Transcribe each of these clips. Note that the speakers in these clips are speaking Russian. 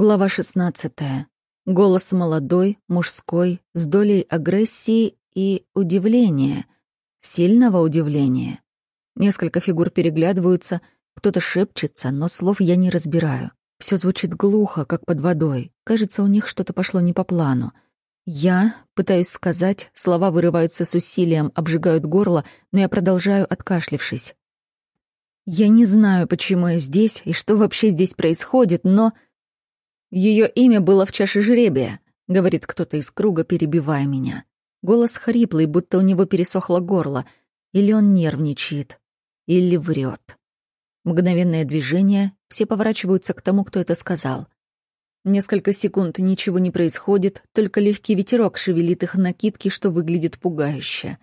Глава 16. Голос молодой, мужской, с долей агрессии и удивления. Сильного удивления. Несколько фигур переглядываются, кто-то шепчется, но слов я не разбираю. Все звучит глухо, как под водой. Кажется, у них что-то пошло не по плану. Я пытаюсь сказать, слова вырываются с усилием, обжигают горло, но я продолжаю, откашлившись. Я не знаю, почему я здесь и что вообще здесь происходит, но... Ее имя было в чаше жребия, говорит кто-то из круга, перебивая меня. Голос хриплый, будто у него пересохло горло. Или он нервничает, или врет. Мгновенное движение, все поворачиваются к тому, кто это сказал. Несколько секунд ничего не происходит, только легкий ветерок шевелит их накидки, что выглядит пугающе.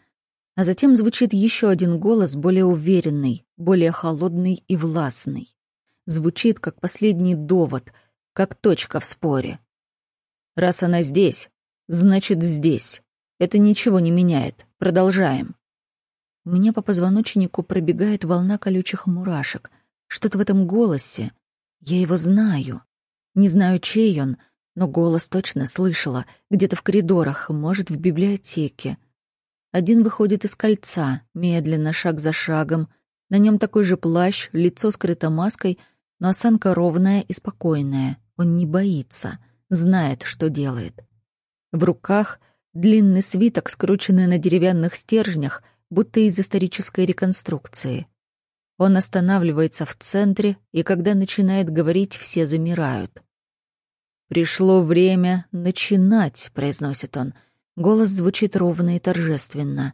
А затем звучит еще один голос, более уверенный, более холодный и властный. Звучит, как последний довод — как точка в споре. Раз она здесь, значит здесь. Это ничего не меняет. Продолжаем. У меня по позвоночнику пробегает волна колючих мурашек. Что-то в этом голосе. Я его знаю. Не знаю, чей он, но голос точно слышала. Где-то в коридорах, может, в библиотеке. Один выходит из кольца, медленно, шаг за шагом. На нем такой же плащ, лицо скрыто маской, но осанка ровная и спокойная. Он не боится, знает, что делает. В руках длинный свиток, скрученный на деревянных стержнях, будто из исторической реконструкции. Он останавливается в центре, и когда начинает говорить, все замирают. «Пришло время начинать», — произносит он. Голос звучит ровно и торжественно.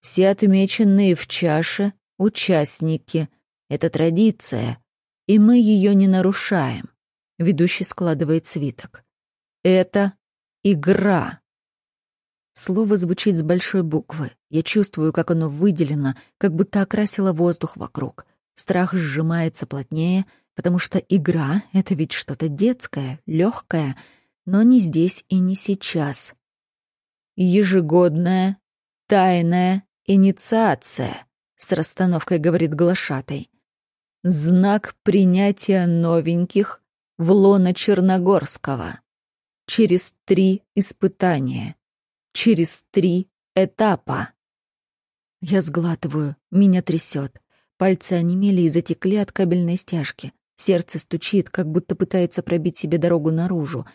«Все отмеченные в чаше — участники. Это традиция, и мы ее не нарушаем. Ведущий складывает свиток. Это игра. Слово звучит с большой буквы. Я чувствую, как оно выделено, как будто окрасило воздух вокруг. Страх сжимается плотнее, потому что игра — это ведь что-то детское, легкое, но не здесь и не сейчас. Ежегодная, тайная инициация, с расстановкой говорит глашатай. Знак принятия новеньких в лоно Черногорского. Через три испытания. Через три этапа. Я сглатываю, меня трясет. Пальцы онемели и затекли от кабельной стяжки. Сердце стучит, как будто пытается пробить себе дорогу наружу.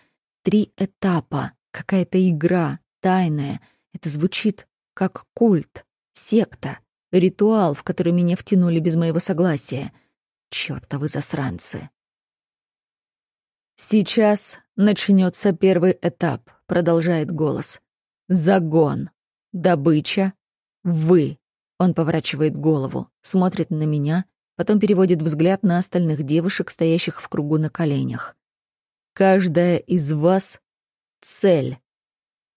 Три этапа. Какая-то игра, тайная. Это звучит как культ, секта, ритуал, в который меня втянули без моего согласия. Чёртовы засранцы. «Сейчас начнется первый этап», — продолжает голос. «Загон. Добыча. Вы». Он поворачивает голову, смотрит на меня, потом переводит взгляд на остальных девушек, стоящих в кругу на коленях. «Каждая из вас — цель».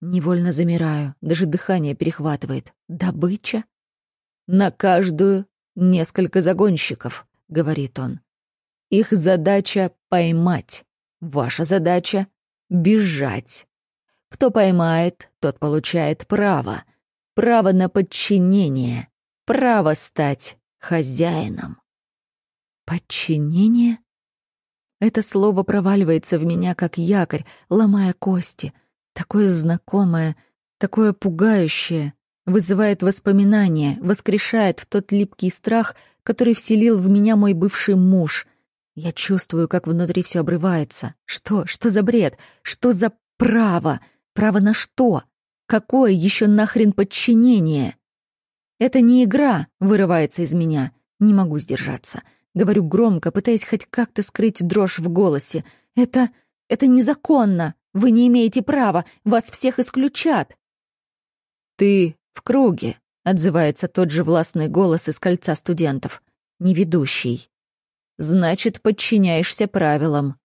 Невольно замираю, даже дыхание перехватывает. «Добыча?» «На каждую несколько загонщиков», — говорит он. «Их задача — поймать. Ваша задача — бежать. Кто поймает, тот получает право. Право на подчинение. Право стать хозяином. Подчинение? Это слово проваливается в меня, как якорь, ломая кости. Такое знакомое, такое пугающее. Вызывает воспоминания, воскрешает тот липкий страх, который вселил в меня мой бывший муж — я чувствую, как внутри все обрывается. Что? Что за бред? Что за право? Право на что? Какое еще нахрен подчинение? Это не игра, вырывается из меня. Не могу сдержаться. Говорю громко, пытаясь хоть как-то скрыть дрожь в голосе. Это... это незаконно. Вы не имеете права. Вас всех исключат. Ты в круге, отзывается тот же властный голос из кольца студентов. Не ведущий значит, подчиняешься правилам.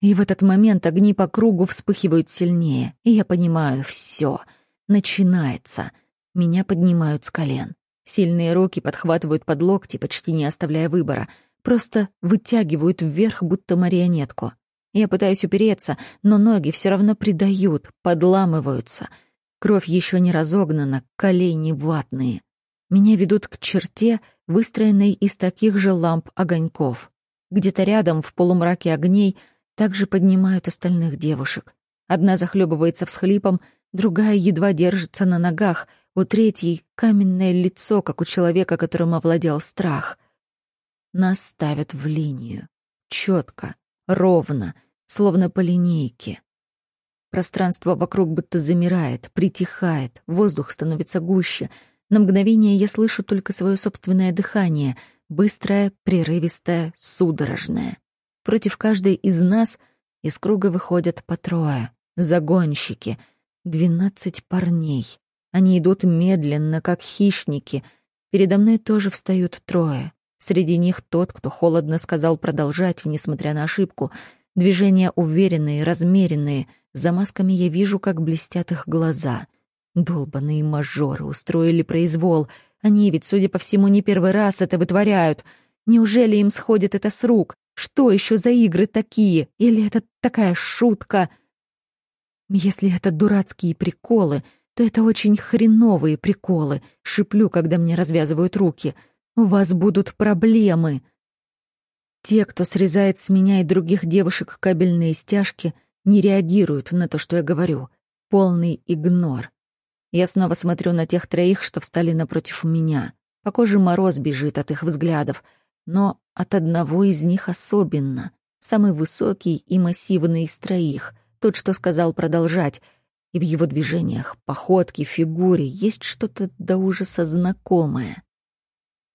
И в этот момент огни по кругу вспыхивают сильнее, и я понимаю, все, начинается. Меня поднимают с колен. Сильные руки подхватывают под локти, почти не оставляя выбора, просто вытягивают вверх, будто марионетку. Я пытаюсь упереться, но ноги все равно придают, подламываются. Кровь еще не разогнана, колени ватные. Меня ведут к черте, выстроенной из таких же ламп огоньков. Где-то рядом, в полумраке огней, также поднимают остальных девушек. Одна захлебывается всхлипом, другая едва держится на ногах, у третьей — каменное лицо, как у человека, которым овладел страх. Нас ставят в линию. четко, ровно, словно по линейке. Пространство вокруг будто замирает, притихает, воздух становится гуще. На мгновение я слышу только свое собственное дыхание, быстрое, прерывистое, судорожное. Против каждой из нас из круга выходят по трое. Загонщики. Двенадцать парней. Они идут медленно, как хищники. Передо мной тоже встают трое. Среди них тот, кто холодно сказал продолжать, несмотря на ошибку. Движения уверенные, размеренные. За масками я вижу, как блестят их глаза. Долбаные мажоры устроили произвол. Они ведь, судя по всему, не первый раз это вытворяют. Неужели им сходит это с рук? Что еще за игры такие? Или это такая шутка? Если это дурацкие приколы, то это очень хреновые приколы. Шиплю, когда мне развязывают руки — у вас будут проблемы. Те, кто срезает с меня и других девушек кабельные стяжки, не реагируют на то, что я говорю. Полный игнор. Я снова смотрю на тех троих, что встали напротив меня. По коже мороз бежит от их взглядов, но от одного из них особенно. Самый высокий и массивный из троих, тот, что сказал продолжать. И в его движениях, походке, фигуре есть что-то до ужаса знакомое.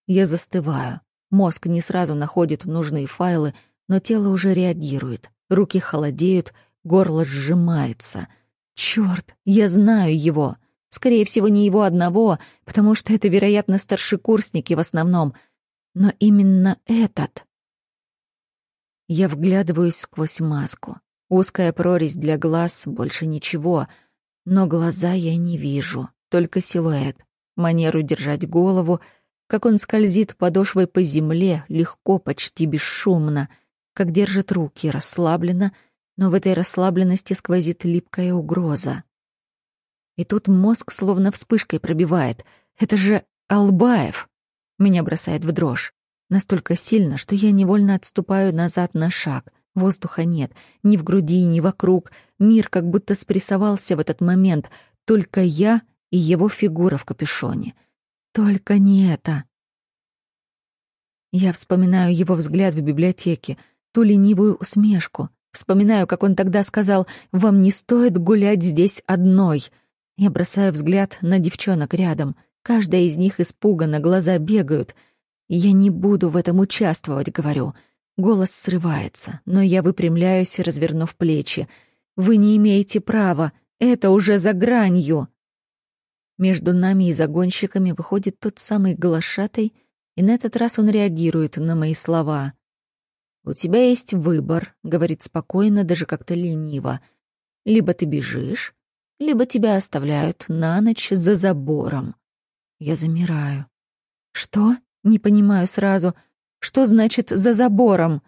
Я застываю. Мозг не сразу находит нужные файлы, но тело уже реагирует. Руки холодеют, горло сжимается. Чёрт, я знаю его. Скорее всего, не его одного, потому что это, вероятно, старшекурсники в основном. Но именно этот. Я вглядываюсь сквозь маску. Узкая прорезь для глаз, больше ничего. Но глаза я не вижу, только силуэт. Манеру держать голову — как он скользит подошвой по земле, легко, почти бесшумно, как держит руки, расслабленно, но в этой расслабленности сквозит липкая угроза. И тут мозг словно вспышкой пробивает. Это же Албаев! Меня бросает в дрожь. Настолько сильно, что я невольно отступаю назад на шаг. Воздуха нет, ни в груди, ни вокруг. Мир как будто спрессовался в этот момент. Только я и его фигура в капюшоне — только не это. Я вспоминаю его взгляд в библиотеке, ту ленивую усмешку. Вспоминаю, как он тогда сказал «Вам не стоит гулять здесь одной». Я бросаю взгляд на девчонок рядом. Каждая из них испугана, глаза бегают. «Я не буду в этом участвовать», — говорю. Голос срывается, но я выпрямляюсь, развернув плечи. «Вы не имеете права. Это уже за гранью». Между нами и загонщиками выходит тот самый глашатый, и на этот раз он реагирует на мои слова. «У тебя есть выбор», — говорит спокойно, даже как-то лениво. «Либо ты бежишь, либо тебя оставляют на ночь за забором». Я замираю. «Что?» — не понимаю сразу. «Что значит «за забором»?»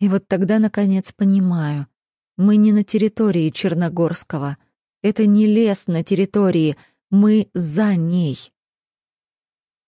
И вот тогда, наконец, понимаю. Мы не на территории Черногорского. Это не лес на территории — мы за ней.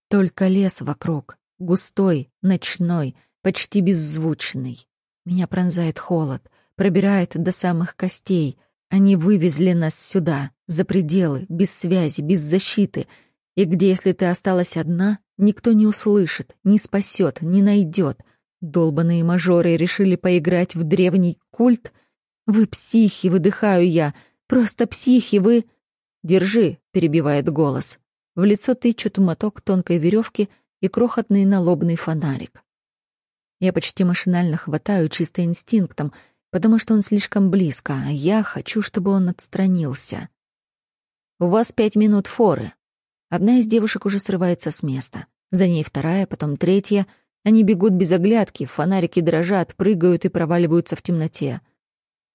Только лес вокруг, густой, ночной, почти беззвучный. Меня пронзает холод, пробирает до самых костей. Они вывезли нас сюда, за пределы, без связи, без защиты. И где, если ты осталась одна, никто не услышит, не спасет, не найдет. Долбаные мажоры решили поиграть в древний культ. Вы психи, выдыхаю я. Просто психи, вы... «Держи», — перебивает голос. В лицо тычут моток тонкой веревки и крохотный налобный фонарик. Я почти машинально хватаю чисто инстинктом, потому что он слишком близко, а я хочу, чтобы он отстранился. «У вас пять минут форы». Одна из девушек уже срывается с места. За ней вторая, потом третья. Они бегут без оглядки, фонарики дрожат, прыгают и проваливаются в темноте.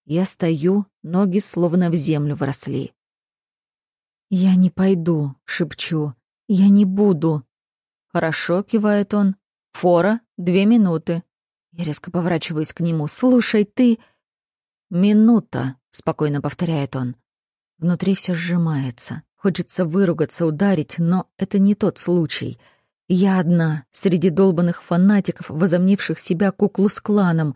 Я стою, ноги словно в землю вросли. «Я не пойду», — шепчу. «Я не буду». «Хорошо», — кивает он. «Фора, две минуты». Я резко поворачиваюсь к нему. «Слушай, ты...» «Минута», — спокойно повторяет он. Внутри все сжимается. Хочется выругаться, ударить, но это не тот случай. Я одна, среди долбанных фанатиков, возомнивших себя куклу с кланом.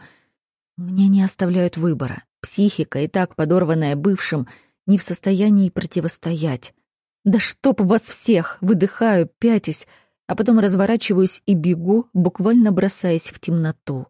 Мне не оставляют выбора. Психика, и так подорванная бывшим, не в состоянии противостоять. Да чтоб вас всех! Выдыхаю, пятясь, а потом разворачиваюсь и бегу, буквально бросаясь в темноту.